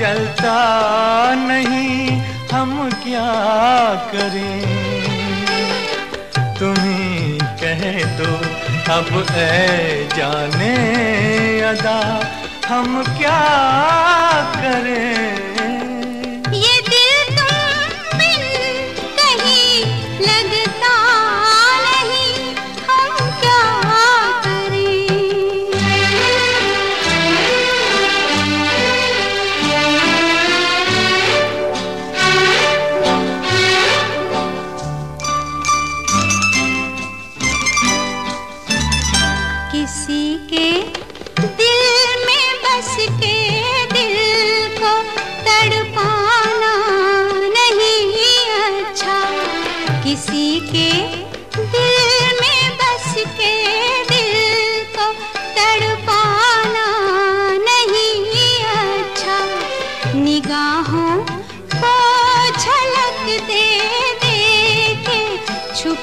जलता नहीं, हम क्या करें? तुम्हें कह दो, अब है जाने अदा, हम क्या करें?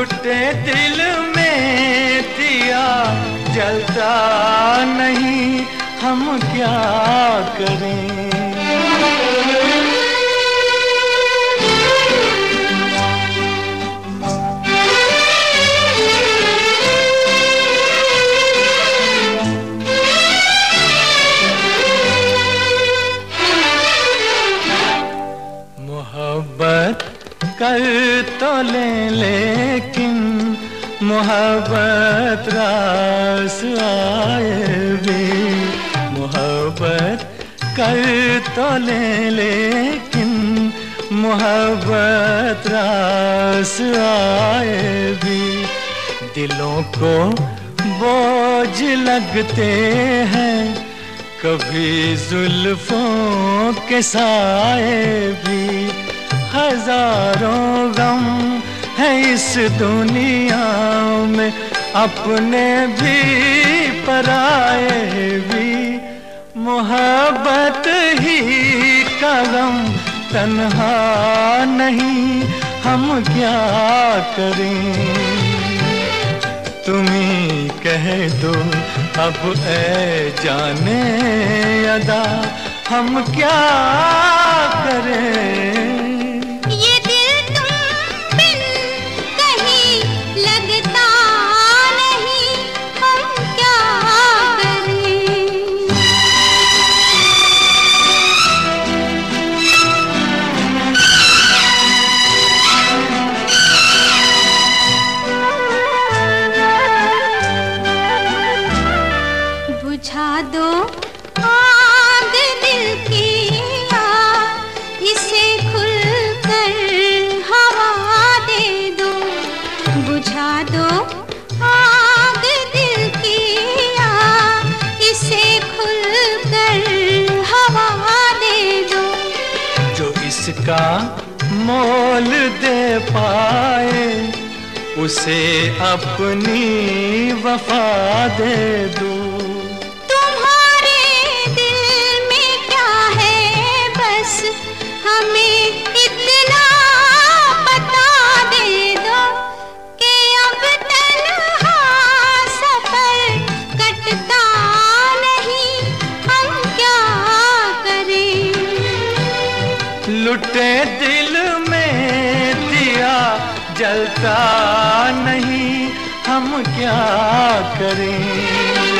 लुटे दिल में दिया जलता नहीं हम क्या करें? मोहब्बत कर तो ले मोहब्बत रास आए भी। मोहब्बत कर तो ले, लेकिन मोहब्बत रास आए भी। दिलों को बोझ लगते हैं, कभी जुल्फों के साए भी। हज़ारों गम है इस दुनिया में, अपने भी पराए भी। मोहब्बत ही का गम तन्हा नहीं, हम क्या करें? तुम्ही कह दो, अब ए जाने अदा, हम क्या जिसका मोल दे पाए उसे अपनी वफा दे दो। लुटे दिल में दिया जलता नहीं हम क्या करें?